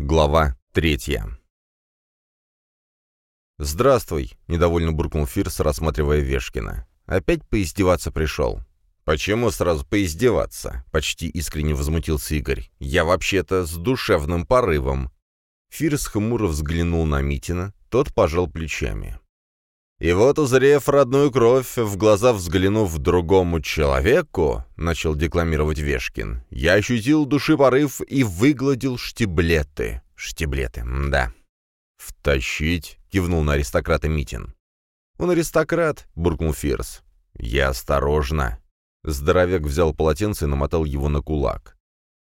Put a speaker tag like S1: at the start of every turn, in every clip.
S1: Глава третья. «Здравствуй», — недовольно буркнул Фирс, рассматривая Вешкина. «Опять поиздеваться пришел». «Почему сразу поиздеваться?» — почти искренне возмутился Игорь. «Я вообще-то с душевным порывом». Фирс хмуро взглянул на Митина, тот пожал плечами. «И вот, узрев родную кровь, в глаза взглянув другому человеку, — начал декламировать Вешкин, — я ощутил души порыв и выгладил штиблеты. Штиблеты, да. «Втащить?» — кивнул на аристократа Митин. «Он аристократ», — буркнул Фирс. «Я осторожно». Здоровяк взял полотенце и намотал его на кулак.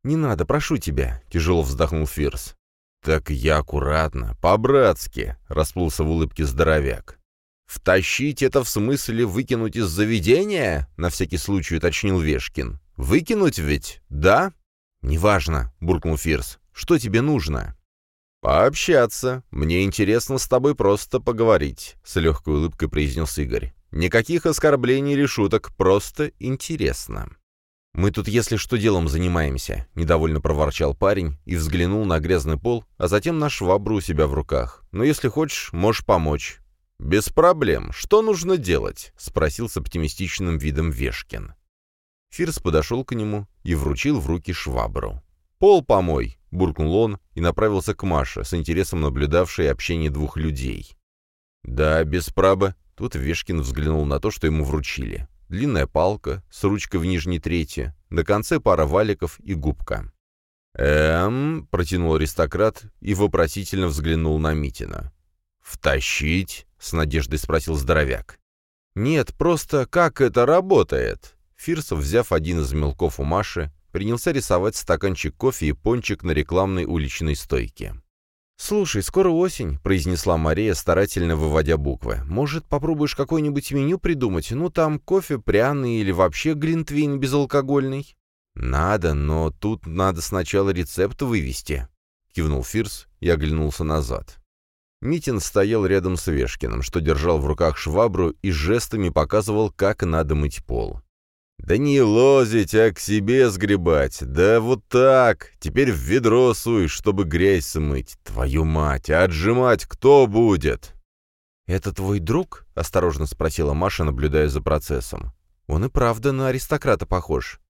S1: «Не надо, прошу тебя», — тяжело вздохнул Фирс. «Так я аккуратно, по-братски», — расплылся в улыбке здоровяк. «Втащить это в смысле выкинуть из заведения?» — на всякий случай уточнил Вешкин. «Выкинуть ведь, да?» «Неважно», — буркнул Фирс. «Что тебе нужно?» «Пообщаться. Мне интересно с тобой просто поговорить», — с легкой улыбкой произнес Игорь. «Никаких оскорблений или шуток, просто интересно». «Мы тут, если что, делом занимаемся», — недовольно проворчал парень и взглянул на грязный пол, а затем на швабру у себя в руках. «Но если хочешь, можешь помочь. «Без проблем. Что нужно делать?» — спросил с оптимистичным видом Вешкин. Фирс подошел к нему и вручил в руки швабру. «Пол помой!» — буркнул он и направился к Маше, с интересом наблюдавшей общение двух людей. «Да, без праба». Тут Вешкин взглянул на то, что ему вручили. Длинная палка с ручкой в нижней трети, на конце пара валиков и губка. «Эм...» — протянул аристократ и вопросительно взглянул на Митина. «Втащить?» — с надеждой спросил здоровяк. «Нет, просто как это работает?» Фирсов, взяв один из мелков у Маши, принялся рисовать стаканчик кофе и пончик на рекламной уличной стойке. «Слушай, скоро осень», — произнесла Мария, старательно выводя буквы. «Может, попробуешь какое-нибудь меню придумать? Ну, там кофе пряный или вообще глинтвейн безалкогольный?» «Надо, но тут надо сначала рецепт вывести», — кивнул Фирс и оглянулся назад. Митин стоял рядом с Вешкиным, что держал в руках швабру и жестами показывал, как надо мыть пол. «Да не лозить, а к себе сгребать. Да вот так. Теперь в ведро суй, чтобы грязь смыть. Твою мать, а отжимать кто будет?» «Это твой друг?» — осторожно спросила Маша, наблюдая за процессом. «Он и правда на аристократа похож».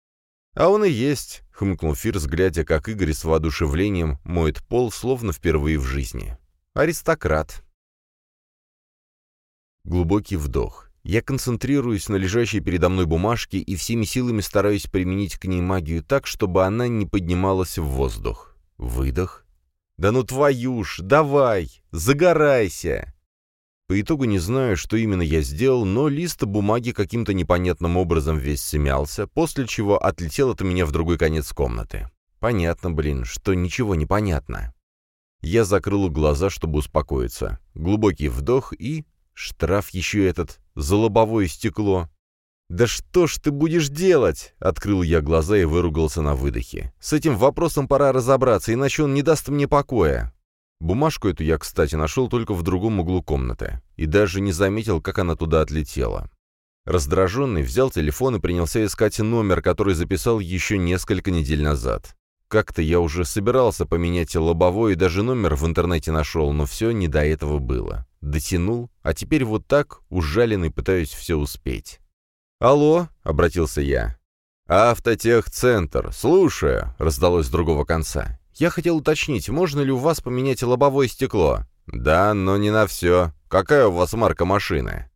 S1: «А он и есть», — хмыкнул Фирс, глядя, как Игорь с воодушевлением моет пол, словно впервые в жизни. Аристократ. Глубокий вдох. Я концентрируюсь на лежащей передо мной бумажке и всеми силами стараюсь применить к ней магию так, чтобы она не поднималась в воздух. Выдох. «Да ну твою ж, давай, загорайся!» По итогу не знаю, что именно я сделал, но лист бумаги каким-то непонятным образом весь смялся, после чего отлетел от меня в другой конец комнаты. Понятно, блин, что ничего не понятно. Я закрыл глаза, чтобы успокоиться. Глубокий вдох и... Штраф еще этот, за лобовое стекло. «Да что ж ты будешь делать?» — открыл я глаза и выругался на выдохе. «С этим вопросом пора разобраться, иначе он не даст мне покоя». Бумажку эту я, кстати, нашел только в другом углу комнаты и даже не заметил, как она туда отлетела. Раздраженный взял телефон и принялся искать номер, который записал еще несколько недель назад. Как-то я уже собирался поменять лобовой и даже номер в интернете нашел, но все не до этого было. Дотянул, а теперь вот так, ужаленный, пытаюсь все успеть. «Алло», — обратился я. «Автотехцентр, слушаю», — раздалось с другого конца. «Я хотел уточнить, можно ли у вас поменять лобовое стекло?» «Да, но не на все. Какая у вас марка машины?»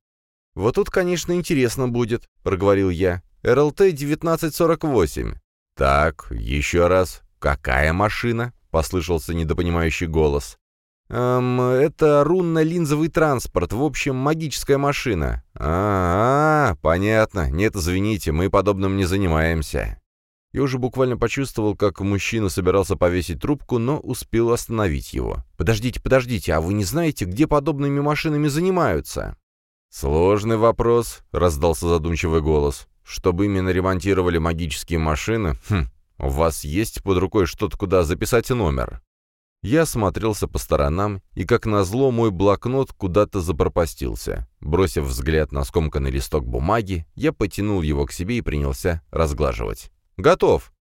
S1: «Вот тут, конечно, интересно будет», — проговорил я. «РЛТ 1948». «Так, еще раз. «Какая машина?» — послышался недопонимающий голос. «Эм, это рунно-линзовый транспорт, в общем, магическая машина». А, -а, а, понятно. Нет, извините, мы подобным не занимаемся». Я уже буквально почувствовал, как мужчина собирался повесить трубку, но успел остановить его. «Подождите, подождите, а вы не знаете, где подобными машинами занимаются?» «Сложный вопрос», — раздался задумчивый голос. «Чтобы именно ремонтировали магические машины? Хм, «У вас есть под рукой что-то, куда записать номер?» Я смотрелся по сторонам, и, как назло, мой блокнот куда-то запропастился. Бросив взгляд на скомканный листок бумаги, я потянул его к себе и принялся разглаживать. «Готов!»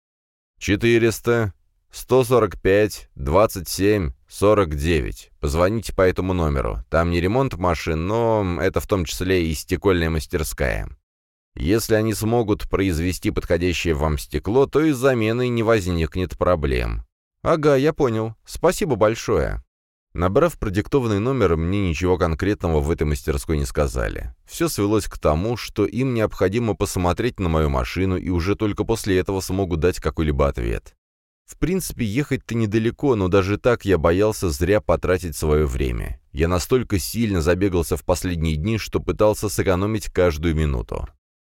S1: «Четыреста, 145 27 49. Позвоните по этому номеру. Там не ремонт машин, но это в том числе и стекольная мастерская. Если они смогут произвести подходящее вам стекло, то и с заменой не возникнет проблем. Ага, я понял. Спасибо большое. Набрав продиктованный номер, мне ничего конкретного в этой мастерской не сказали. Все свелось к тому, что им необходимо посмотреть на мою машину, и уже только после этого смогут дать какой-либо ответ. В принципе, ехать-то недалеко, но даже так я боялся зря потратить свое время. Я настолько сильно забегался в последние дни, что пытался сэкономить каждую минуту.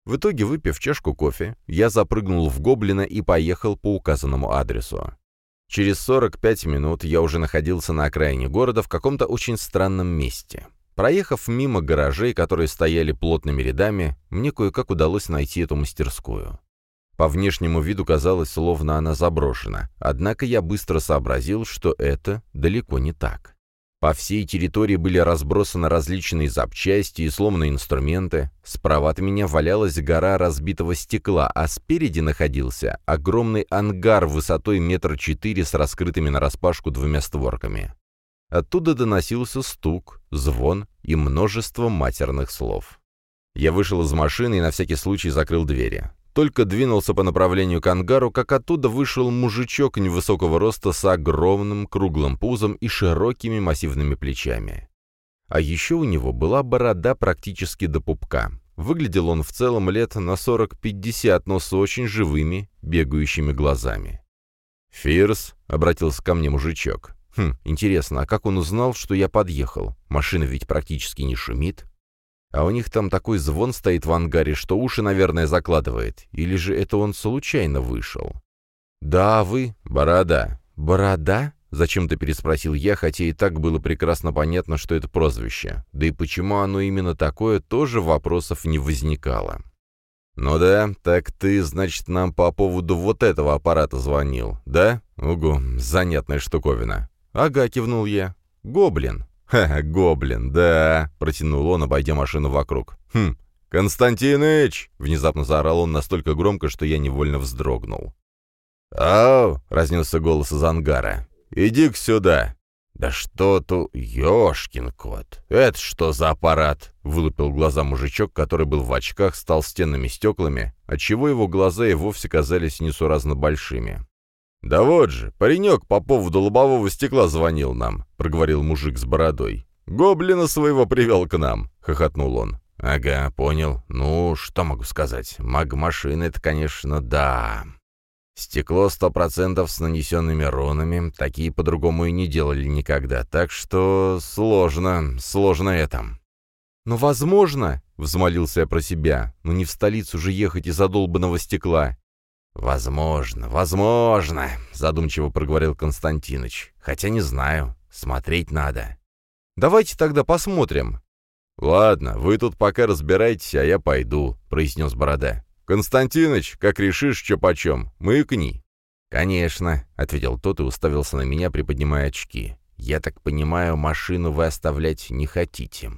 S1: В итоге, выпив чашку кофе, я запрыгнул в Гоблина и поехал по указанному адресу. Через 45 минут я уже находился на окраине города в каком-то очень странном месте. Проехав мимо гаражей, которые стояли плотными рядами, мне кое-как удалось найти эту мастерскую. По внешнему виду казалось, словно она заброшена, однако я быстро сообразил, что это далеко не так. По всей территории были разбросаны различные запчасти и сломанные инструменты. Справа от меня валялась гора разбитого стекла, а спереди находился огромный ангар высотой метр четыре с раскрытыми нараспашку двумя створками. Оттуда доносился стук, звон и множество матерных слов. Я вышел из машины и на всякий случай закрыл двери. Только двинулся по направлению к ангару, как оттуда вышел мужичок невысокого роста с огромным круглым пузом и широкими массивными плечами. А еще у него была борода практически до пупка. Выглядел он в целом лет на 40-50, но с очень живыми, бегающими глазами. «Фирс», — обратился ко мне мужичок. «Хм, интересно, а как он узнал, что я подъехал? Машина ведь практически не шумит». А у них там такой звон стоит в ангаре, что уши, наверное, закладывает. Или же это он случайно вышел? «Да, вы. Борода». «Борода?» — зачем-то переспросил я, хотя и так было прекрасно понятно, что это прозвище. Да и почему оно именно такое, тоже вопросов не возникало. «Ну да, так ты, значит, нам по поводу вот этого аппарата звонил, да? Угу, занятная штуковина». «Ага», — кивнул я. «Гоблин». «Ха, гоблин, да», — протянул он, обойдя машину вокруг. «Хм, Константиныч!» — внезапно заорал он настолько громко, что я невольно вздрогнул. «Ау!» — разнесся голос из ангара. «Иди-ка сюда!» «Да что тут... Ёшкин кот! Это что за аппарат?» — вылупил глаза мужичок, который был в очках с толстенными стеклами, отчего его глаза и вовсе казались несуразно большими. «Да вот же, паренек по поводу лобового стекла звонил нам», — проговорил мужик с бородой. «Гоблина своего привел к нам», — хохотнул он. «Ага, понял. Ну, что могу сказать? Маг-машина — это, конечно, да. Стекло сто процентов с нанесенными рунами, такие по-другому и не делали никогда, так что сложно, сложно это». «Но возможно», — взмолился я про себя, — «но не в столицу же ехать из задолбанного стекла. «Возможно, возможно», — задумчиво проговорил Константиныч. «Хотя не знаю. Смотреть надо». «Давайте тогда посмотрим». «Ладно, вы тут пока разбирайтесь, а я пойду», — произнес Борода. «Константиныч, как решишь, что почем, маякни». «Конечно», — ответил тот и уставился на меня, приподнимая очки. «Я так понимаю, машину вы оставлять не хотите».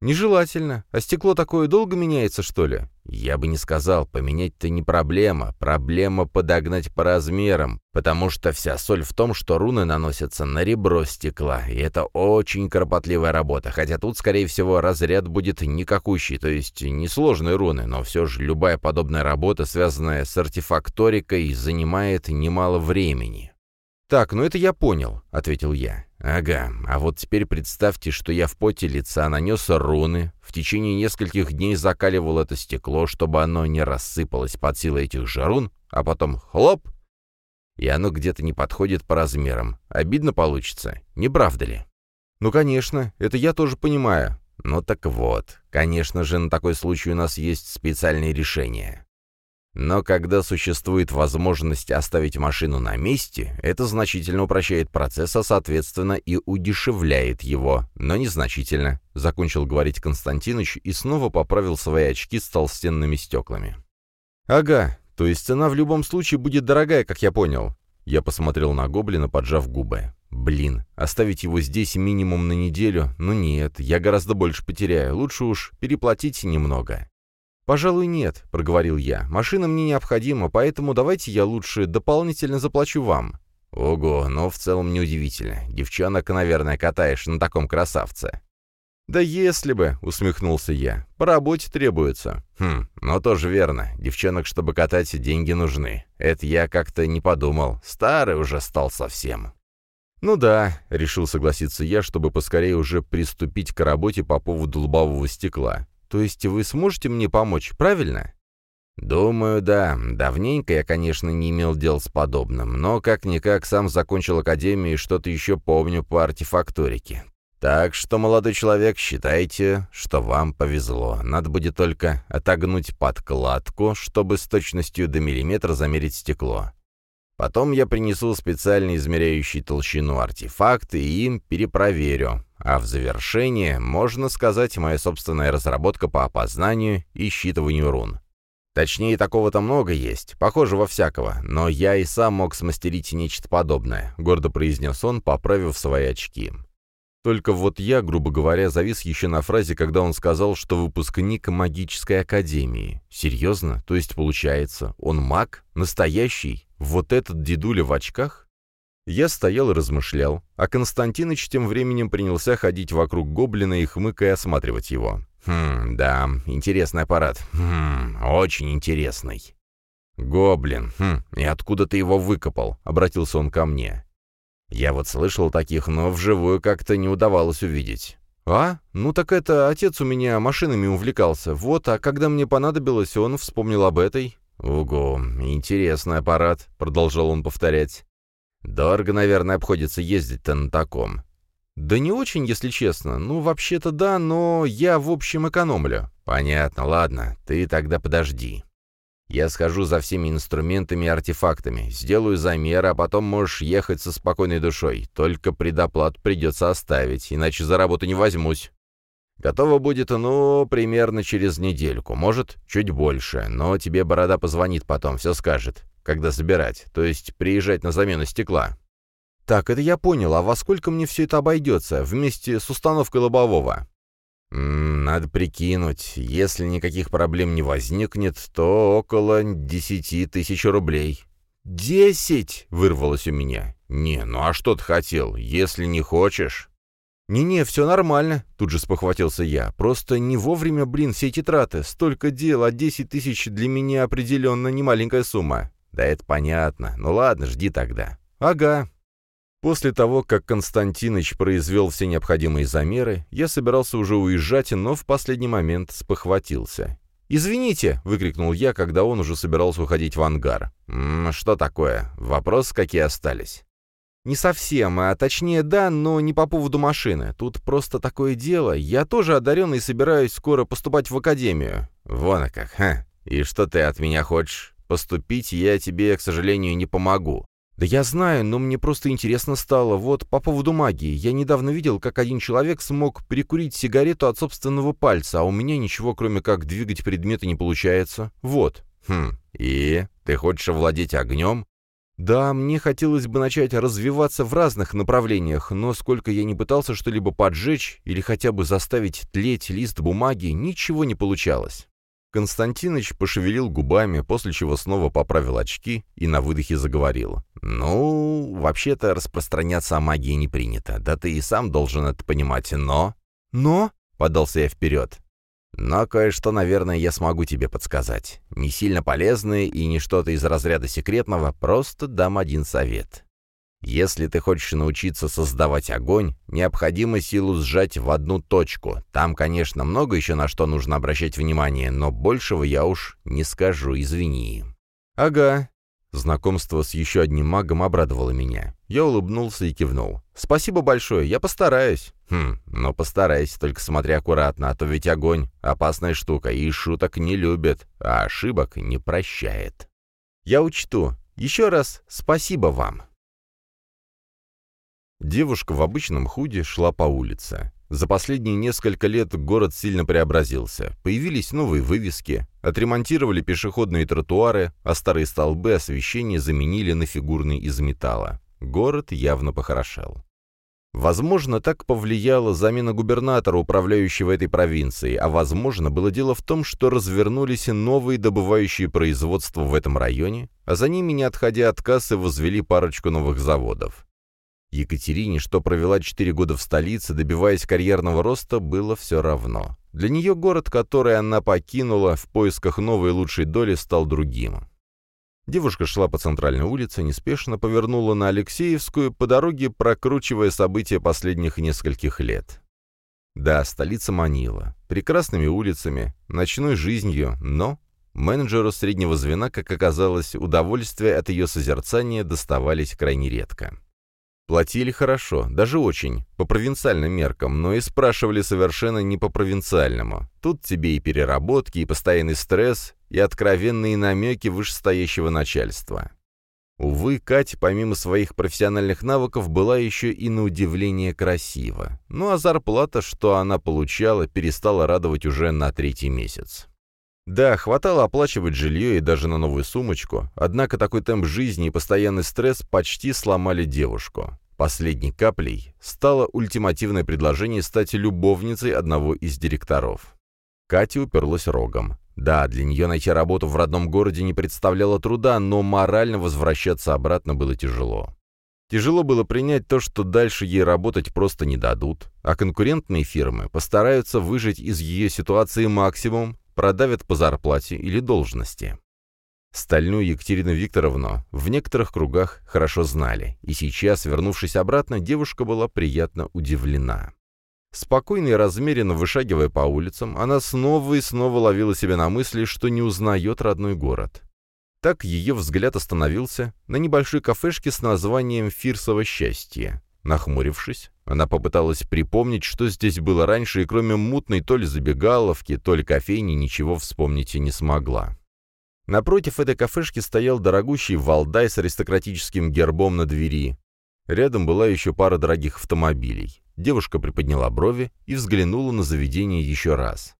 S1: «Нежелательно. А стекло такое долго меняется, что ли?» «Я бы не сказал, поменять-то не проблема. Проблема подогнать по размерам, потому что вся соль в том, что руны наносятся на ребро стекла, и это очень кропотливая работа, хотя тут, скорее всего, разряд будет никакущий, то есть несложные руны, но все же любая подобная работа, связанная с артефакторикой, занимает немало времени». «Так, ну это я понял», — ответил я. «Ага, а вот теперь представьте, что я в поте лица нанес руны, в течение нескольких дней закаливал это стекло, чтобы оно не рассыпалось под силой этих же рун, а потом хлоп, и оно где-то не подходит по размерам. Обидно получится, не правда ли?» «Ну, конечно, это я тоже понимаю. Ну так вот, конечно же, на такой случай у нас есть специальные решения. Но когда существует возможность оставить машину на месте, это значительно упрощает процесс, а соответственно и удешевляет его, но незначительно, закончил говорить Константинович и снова поправил свои очки с толстенными стеклами. «Ага, то есть цена в любом случае будет дорогая, как я понял». Я посмотрел на Гоблина, поджав губы. «Блин, оставить его здесь минимум на неделю? Ну нет, я гораздо больше потеряю. Лучше уж переплатить немного». «Пожалуй, нет», — проговорил я. «Машина мне необходима, поэтому давайте я лучше дополнительно заплачу вам». Ого, но в целом неудивительно. Девчонок, наверное, катаешь на таком красавце. «Да если бы», — усмехнулся я, — «по работе требуется». «Хм, но тоже верно. Девчонок, чтобы катать, деньги нужны. Это я как-то не подумал. Старый уже стал совсем». «Ну да», — решил согласиться я, чтобы поскорее уже приступить к работе по поводу лобового стекла. «То есть вы сможете мне помочь, правильно?» «Думаю, да. Давненько я, конечно, не имел дел с подобным, но как-никак сам закончил академию и что-то еще помню по артефакторике. Так что, молодой человек, считайте, что вам повезло. Надо будет только отогнуть подкладку, чтобы с точностью до миллиметра замерить стекло. Потом я принесу специально измеряющий толщину артефакт и им перепроверю. А в завершение, можно сказать, моя собственная разработка по опознанию и считыванию рун. Точнее, такого-то много есть, похожего всякого, но я и сам мог смастерить нечто подобное», — гордо произнес он, поправив свои очки. Только вот я, грубо говоря, завис еще на фразе, когда он сказал, что выпускник магической академии. Серьезно? То есть, получается, он маг? Настоящий? Вот этот дедуля в очках? Я стоял и размышлял, а Константиныч тем временем принялся ходить вокруг гоблина и хмыкая осматривать его. «Хм, да, интересный аппарат. Хм, очень интересный». «Гоблин, хм, и откуда ты его выкопал?» — обратился он ко мне. Я вот слышал таких, но вживую как-то не удавалось увидеть. «А? Ну так это отец у меня машинами увлекался. Вот, а когда мне понадобилось, он вспомнил об этой». «Угу, интересный аппарат», — продолжал он повторять. «Дорого, наверное, обходится ездить-то на таком». «Да не очень, если честно. Ну, вообще-то да, но я, в общем, экономлю». «Понятно, ладно. Ты тогда подожди. Я схожу за всеми инструментами и артефактами, сделаю замер, а потом можешь ехать со спокойной душой. Только предоплат придется оставить, иначе за работу не возьмусь. Готово будет, ну, примерно через недельку, может, чуть больше, но тебе Борода позвонит потом, все скажет, когда забирать, то есть приезжать на замену стекла. Так, это я понял, а во сколько мне все это обойдется, вместе с установкой лобового? «Надо прикинуть. Если никаких проблем не возникнет, то около десяти тысяч рублей». «Десять!» — вырвалось у меня. «Не, ну а что ты хотел? Если не хочешь...» «Не-не, все нормально», — тут же спохватился я. «Просто не вовремя, блин, все эти траты. Столько дел, а десять тысяч для меня определенно не маленькая сумма». «Да это понятно. Ну ладно, жди тогда». «Ага». После того, как Константиныч произвел все необходимые замеры, я собирался уже уезжать, но в последний момент спохватился. «Извините!» — выкрикнул я, когда он уже собирался уходить в ангар. «М -м, «Что такое? Вопросы какие остались?» «Не совсем, а точнее да, но не по поводу машины. Тут просто такое дело. Я тоже одаренный и собираюсь скоро поступать в академию». «Вон как, ха! И что ты от меня хочешь? Поступить я тебе, к сожалению, не помогу. «Да я знаю, но мне просто интересно стало. Вот по поводу магии. Я недавно видел, как один человек смог прикурить сигарету от собственного пальца, а у меня ничего, кроме как двигать предметы, не получается. Вот». «Хм, и? Ты хочешь овладеть огнем?» «Да, мне хотелось бы начать развиваться в разных направлениях, но сколько я не пытался что-либо поджечь или хотя бы заставить тлеть лист бумаги, ничего не получалось». Константиныч пошевелил губами, после чего снова поправил очки и на выдохе заговорил. «Ну, вообще-то распространяться о магии не принято. Да ты и сам должен это понимать, но...» «Но?» — подался я вперед. «Но кое-что, наверное, я смогу тебе подсказать. Не сильно полезное и не что-то из разряда секретного, просто дам один совет. Если ты хочешь научиться создавать огонь, необходимо силу сжать в одну точку. Там, конечно, много еще на что нужно обращать внимание, но большего я уж не скажу, извини. Ага. Знакомство с еще одним магом обрадовало меня. Я улыбнулся и кивнул. «Спасибо большое, я постараюсь». «Хм, но постарайся, только смотри аккуратно, а то ведь огонь — опасная штука, и шуток не любит, а ошибок не прощает». «Я учту. Еще раз спасибо вам». Девушка в обычном худе шла по улице. За последние несколько лет город сильно преобразился. Появились новые вывески, отремонтировали пешеходные тротуары, а старые столбы освещения заменили на фигурные из металла. Город явно похорошел. Возможно, так повлияла замена губернатора, управляющего этой провинцией, а возможно, было дело в том, что развернулись новые добывающие производства в этом районе, а за ними, не отходя от кассы, возвели парочку новых заводов. Екатерине, что провела четыре года в столице, добиваясь карьерного роста, было все равно. Для нее город, который она покинула в поисках новой лучшей доли, стал другим. Девушка шла по центральной улице, неспешно повернула на Алексеевскую, по дороге прокручивая события последних нескольких лет. Да, столица манила. Прекрасными улицами, ночной жизнью, но менеджеру среднего звена, как оказалось, удовольствия от ее созерцания доставались крайне редко. Платили хорошо, даже очень, по провинциальным меркам, но и спрашивали совершенно не по провинциальному. Тут тебе и переработки, и постоянный стресс, и откровенные намеки вышестоящего начальства. Увы, Катя, помимо своих профессиональных навыков, была еще и на удивление красива. Ну а зарплата, что она получала, перестала радовать уже на третий месяц. Да, хватало оплачивать жилье и даже на новую сумочку, однако такой темп жизни и постоянный стресс почти сломали девушку. Последней каплей стало ультимативное предложение стать любовницей одного из директоров. Катя уперлась рогом. Да, для нее найти работу в родном городе не представляло труда, но морально возвращаться обратно было тяжело. Тяжело было принять то, что дальше ей работать просто не дадут, а конкурентные фирмы постараются выжать из ее ситуации максимум, продавят по зарплате или должности. Стальную Екатерину Викторовну в некоторых кругах хорошо знали, и сейчас, вернувшись обратно, девушка была приятно удивлена. Спокойно и размеренно вышагивая по улицам, она снова и снова ловила себя на мысли, что не узнает родной город. Так ее взгляд остановился на небольшой кафешке с названием «Фирсово счастье». Нахмурившись, она попыталась припомнить, что здесь было раньше, и кроме мутной то ли забегаловки, то ли кофейни ничего вспомнить и не смогла. Напротив этой кафешки стоял дорогущий валдай с аристократическим гербом на двери. Рядом была еще пара дорогих автомобилей. Девушка приподняла брови и взглянула на заведение еще раз.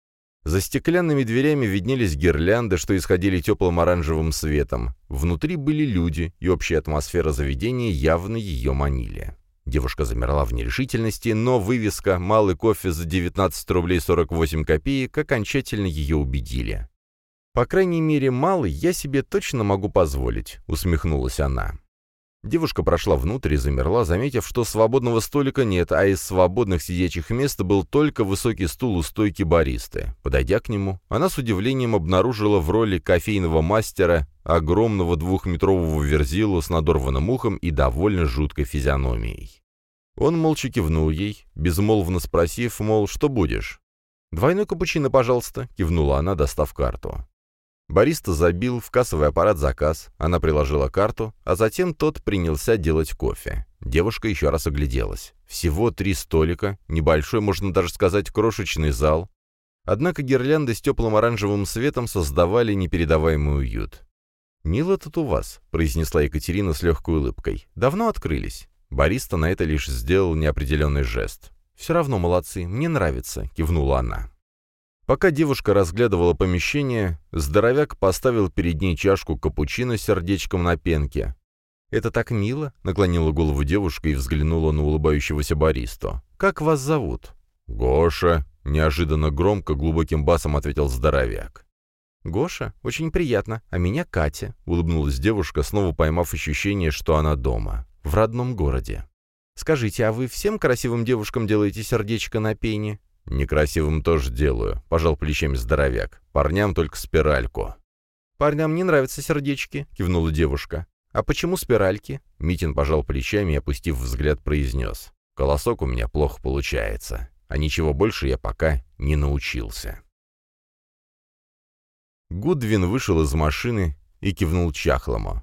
S1: За стеклянными дверями виднелись гирлянды, что исходили теплым оранжевым светом. Внутри были люди, и общая атмосфера заведения явно ее манили. Девушка замерла в нерешительности, но вывеска «Малый кофе за 19 рублей 48 копеек» окончательно ее убедили. «По крайней мере, малый я себе точно могу позволить», — усмехнулась она. Девушка прошла внутрь и замерла, заметив, что свободного столика нет, а из свободных сидячих мест был только высокий стул у стойки баристы. Подойдя к нему, она с удивлением обнаружила в роли кофейного мастера огромного двухметрового верзилу с надорванным ухом и довольно жуткой физиономией. Он молча кивнул ей, безмолвно спросив, мол, что будешь? «Двойной капучино, пожалуйста», — кивнула она, достав карту. Бариста забил в кассовый аппарат заказ, она приложила карту, а затем тот принялся делать кофе. Девушка еще раз огляделась. Всего три столика, небольшой, можно даже сказать, крошечный зал. Однако гирлянды с теплым оранжевым светом создавали непередаваемый уют. «Мило тут у вас», — произнесла Екатерина с легкой улыбкой. «Давно открылись?» Бариста на это лишь сделал неопределенный жест. «Все равно молодцы, мне нравится», — кивнула она. Пока девушка разглядывала помещение, здоровяк поставил перед ней чашку капучино с сердечком на пенке. «Это так мило», — наклонила голову девушка и взглянула на улыбающегося баристу. «Как вас зовут?» «Гоша», — неожиданно громко, глубоким басом ответил здоровяк. «Гоша, очень приятно, а меня Катя», — улыбнулась девушка, снова поймав ощущение, что она дома в родном городе. «Скажите, а вы всем красивым девушкам делаете сердечко на пене?» «Некрасивым тоже делаю», — пожал плечами здоровяк. «Парням только спиральку». «Парням не нравятся сердечки», — кивнула девушка. «А почему спиральки?» Митин пожал плечами и, опустив взгляд, произнес. «Колосок у меня плохо получается, а ничего больше я пока не научился». Гудвин вышел из машины и кивнул чахлому.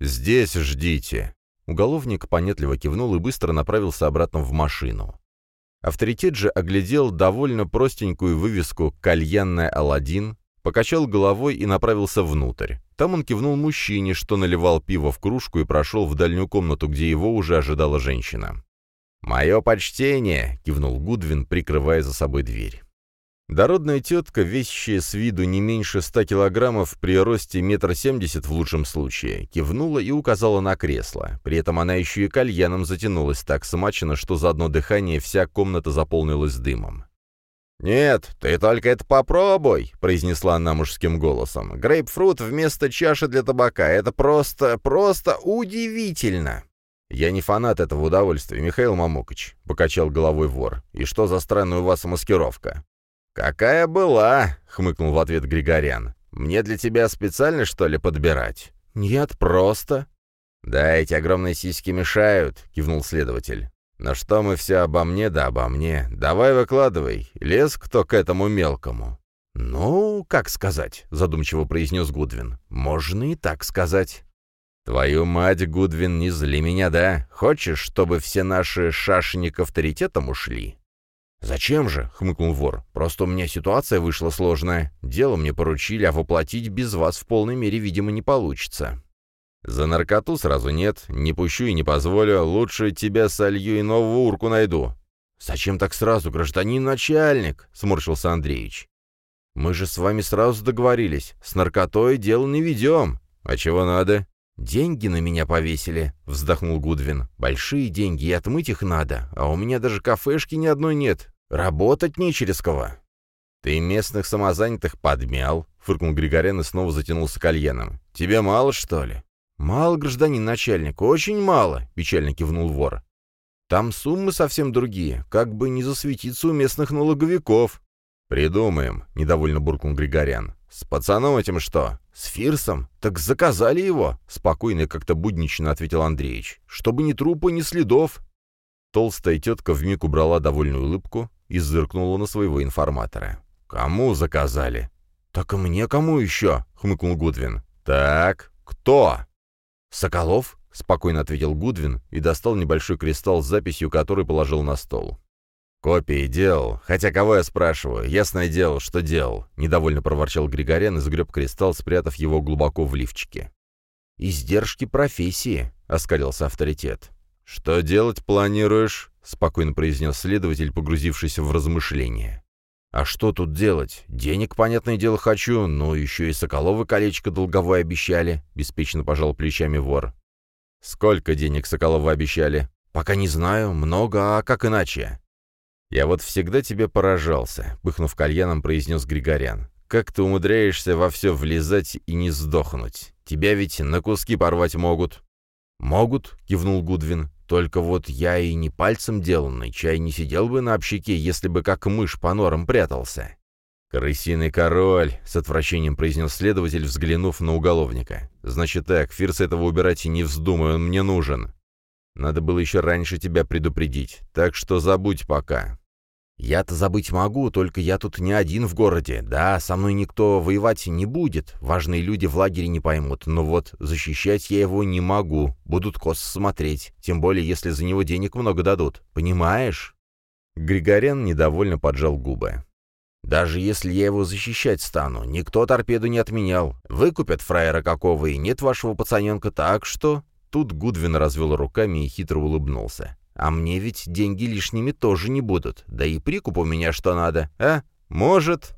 S1: «Здесь ждите». Уголовник понятливо кивнул и быстро направился обратно в машину. Авторитет же оглядел довольно простенькую вывеску «Кальянная Аладдин», покачал головой и направился внутрь. Там он кивнул мужчине, что наливал пиво в кружку и прошел в дальнюю комнату, где его уже ожидала женщина. «Мое почтение!» — кивнул Гудвин, прикрывая за собой дверь. Дородная тетка, весящая с виду не меньше ста килограммов при росте метр семьдесят в лучшем случае, кивнула и указала на кресло. При этом она еще и кальяном затянулась так смачно, что за одно дыхание вся комната заполнилась дымом. «Нет, ты только это попробуй», — произнесла она мужским голосом. «Грейпфрут вместо чаши для табака — это просто, просто удивительно!» «Я не фанат этого удовольствия, Михаил Мамукыч», — покачал головой вор. «И что за странная у вас маскировка?» «Какая была!» — хмыкнул в ответ Григорян. «Мне для тебя специально, что ли, подбирать?» «Нет, просто». «Да, эти огромные сиськи мешают», — кивнул следователь. «Но что мы все обо мне, да обо мне. Давай выкладывай. Лез кто к этому мелкому?» «Ну, как сказать», — задумчиво произнес Гудвин. «Можно и так сказать». «Твою мать, Гудвин, не зли меня, да? Хочешь, чтобы все наши шашни к авторитетам ушли?» «Зачем же?» — хмыкнул вор. «Просто у меня ситуация вышла сложная. Дело мне поручили, а воплотить без вас в полной мере, видимо, не получится». «За наркоту сразу нет. Не пущу и не позволю. Лучше тебя солью и новую урку найду». «Зачем так сразу, гражданин начальник?» — сморщился Андреевич. «Мы же с вами сразу договорились. С наркотой дело не ведем. А чего надо?» «Деньги на меня повесили», — вздохнул Гудвин. «Большие деньги, и отмыть их надо. А у меня даже кафешки ни одной нет. Работать не через кого». «Ты местных самозанятых подмял», — фыркнул Григорян и снова затянулся кальяном. «Тебе мало, что ли?» «Мало, гражданин начальник, очень мало», — печально кивнул вор. «Там суммы совсем другие, как бы не засветиться у местных налоговиков». «Придумаем», — недовольно буркнул Григорян. «С пацаном этим что? С Фирсом? Так заказали его!» — спокойно и как-то буднично ответил Андреевич. «Чтобы ни трупа, ни следов!» Толстая тетка вмиг убрала довольную улыбку и зыркнула на своего информатора. «Кому заказали?» «Так и мне кому еще?» — хмыкнул Гудвин. «Так, кто?» «Соколов?» — спокойно ответил Гудвин и достал небольшой кристалл с записью, который положил на стол. «Копии делал. Хотя кого я спрашиваю? Ясное дело, что делал», — недовольно проворчал Григорян и сгреб кристалл, спрятав его глубоко в лифчике. «Издержки профессии», — оскалился авторитет. «Что делать планируешь?» — спокойно произнес следователь, погрузившийся в размышления. «А что тут делать? Денег, понятное дело, хочу, но еще и Соколовы колечко долговое обещали», — беспечно пожал плечами вор. «Сколько денег Соколовы обещали?» «Пока не знаю. Много, а как иначе?» «Я вот всегда тебе поражался», — пыхнув кальяном, произнес Григорян. «Как ты умудряешься во все влезать и не сдохнуть? Тебя ведь на куски порвать могут». «Могут», — кивнул Гудвин. «Только вот я и не пальцем деланный, чай не сидел бы на общаке, если бы как мышь по норам прятался». «Крысиный король», — с отвращением произнес следователь, взглянув на уголовника. «Значит так, Фирс этого убирать и не вздумай, он мне нужен. Надо было еще раньше тебя предупредить, так что забудь пока. Я-то забыть могу, только я тут не один в городе. Да, со мной никто воевать не будет, важные люди в лагере не поймут, но вот защищать я его не могу, будут кос смотреть, тем более если за него денег много дадут, понимаешь?» Григорян недовольно поджал губы. «Даже если я его защищать стану, никто торпеду не отменял. Выкупят фраера какого, и нет вашего пацаненка, так что...» Тут Гудвин развел руками и хитро улыбнулся. «А мне ведь деньги лишними тоже не будут. Да и прикуп у меня что надо, а? Может?»